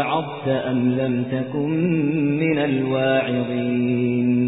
أوعظت أم لم تكن من الواعظين